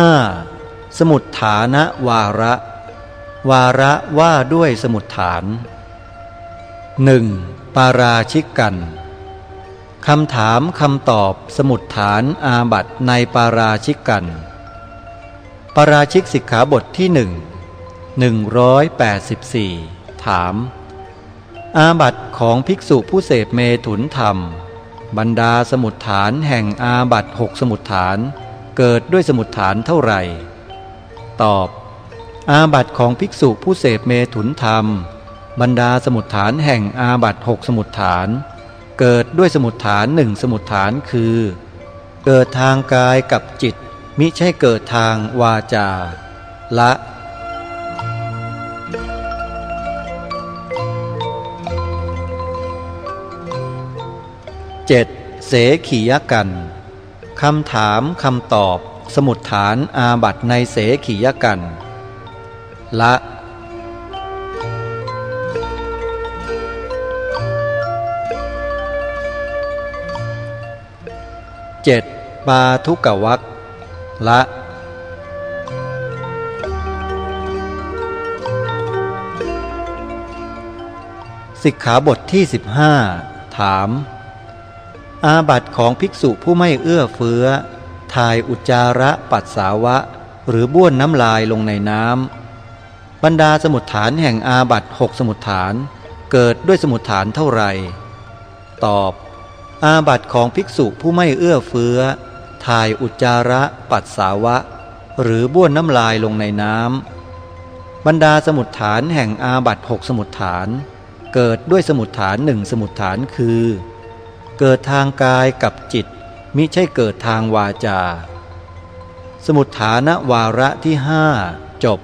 5. สมุดฐานะวาระ วาระว่าด้วยสมุดฐาน 1. ปาราชิกกันคำถามคำตอบสมุดฐานอาบัตในปาราชิกกัน ปาราชิกสิกขาบทที่หนึ่งหนึ่งร้อยแปดสิบสี่ถาม อาบัตของภิกษุผู้เสพเมถุนธรรม บรรดาสมุดฐานแห่งอาบัตหกสมุดฐาน เกิดด้วยสมุดฐานเท่าไหร่ ตอบ อาบัตของภิกษุผู้เสพเมถุนธรรม บรรดาสมุดฐานแห่งอาบัตหกสมุดฐาน เกิดด้วยสมุดฐานหนึ่งสมุดฐานคือ เกิดทางกายกับจิต มิใช่เกิดทางวาจา ละ 7. เสขียกัน คำถามคำตอบ สมุดฐานอาบัตในเสขียกัน ละ 7. ปาทุกวักละสิกขาบทที่ 15 ถาม อาบัตของภิกษุผู้ไม่เอื้อเฟื้อ ถ่ายอุจจาระปัสสาวะ หรือบ้วนน้ำลายลงในน้ำบรรดาสมุดฐานแห่งอาบัตหกสมุดฐานเกิดด้วยสมุดฐานเท่าไหร่ ตอบ อาบัตของภิกษุผู้ไม่เอื้อเฟื้อ ถ่ายอุจจาระปัสสาวะ หรือบ้วนน้ำลายลงในน้ำบรรดาสมุดฐานแห่งอาบัตหกสมุดฐาน เกิดด้วยสมุดฐานหนึ่งสมุดฐานคือ เกิดทางกายกับจิต มิใช่เกิดทางวาจา สมุดฐานวาระที่ห้าจบ